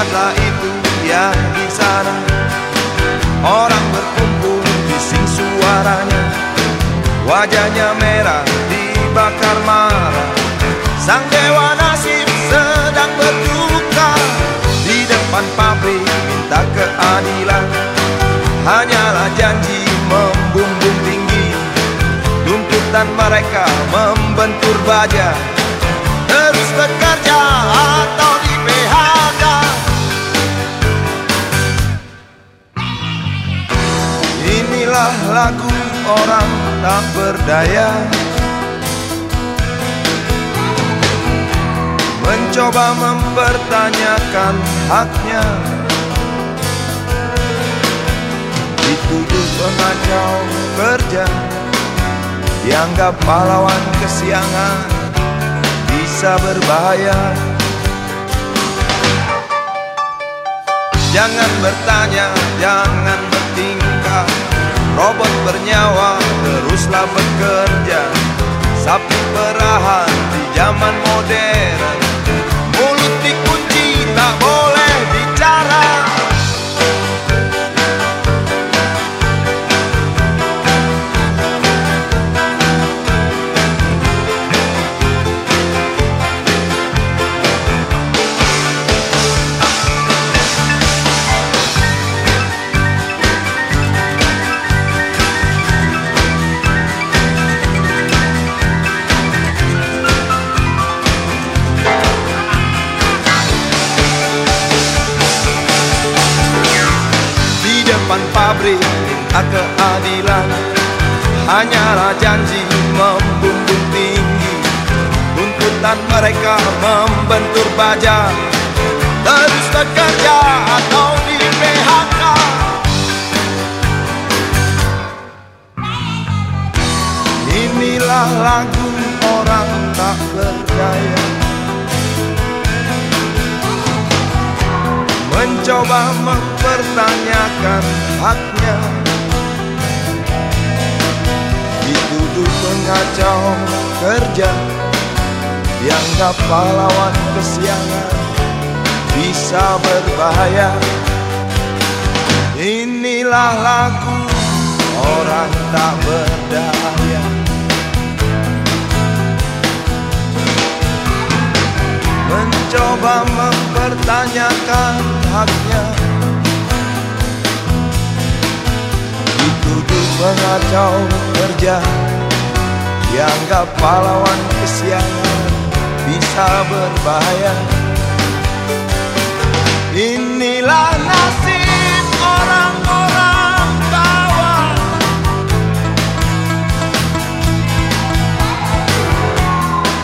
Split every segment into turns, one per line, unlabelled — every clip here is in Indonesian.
Lihatlah itu ya di sana. Orang berkumpul bising suaranya. Wajahnya merah dibakar marah. Sang dewa nasib sedang berduka. Di depan pabrik minta keadilan. Hanyalah janji membumbung tinggi. Tuntutan mereka membentur baja. Terus bekerja lagu orang tak berdaya. Mencoba mempertanyakan haknya. Dituduh pengacau kerja Dianggap pahlawan kesiangan Bisa berbahaya. Jangan bertanya, jangan bertingkah Robot bernyawa teruslah bekerja Sapi perahan di zaman modern keadilan. Hanyalah janji membumbung tinggi. Tuntutan mereka membentur baja Terus bekerja atau di PHK Inilah lagu orang tak berdaya Mencoba mempertanyakan haknya Dituduh pengacau kerja Dianggap pahlawan kesiangan Bisa berbahaya. Inilah lagu orang tak berdaya. Mencoba mempertanyakan haknya. Dituduh pengacau kerja Dianggap pahlawan kesiangan Bisa berbahaya. Inilah nasib orang-orang bawah.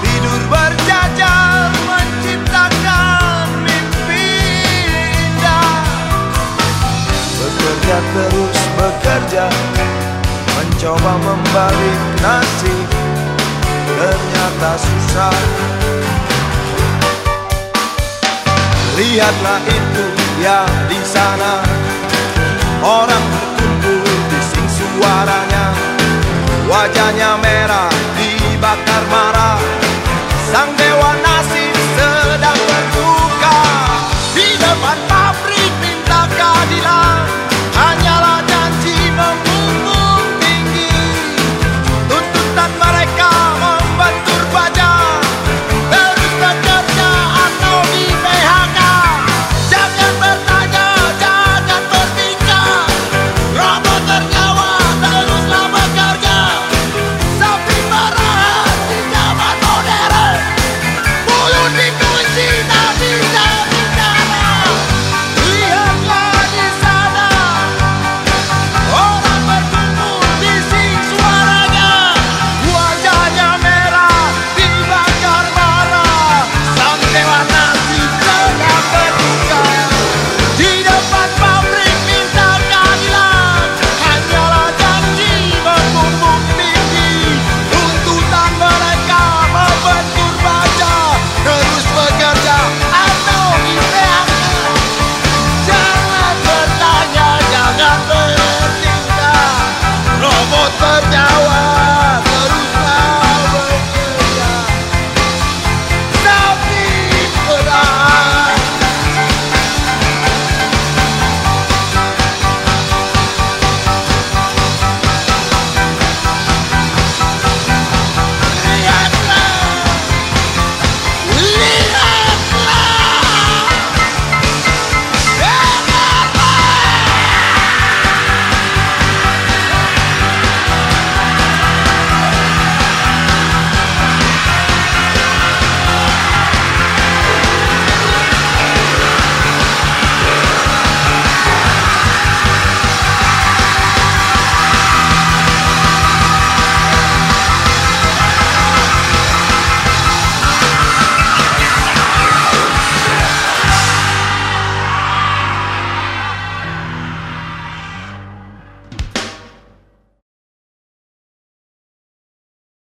Tidur berjajar menciptakan mimpi indah. Bekerja terus bekerja Mencoba membalik nasib Susah. Lihatlah itu ya di sana. Orang berkumpul bising suaranya. Wajahnya merah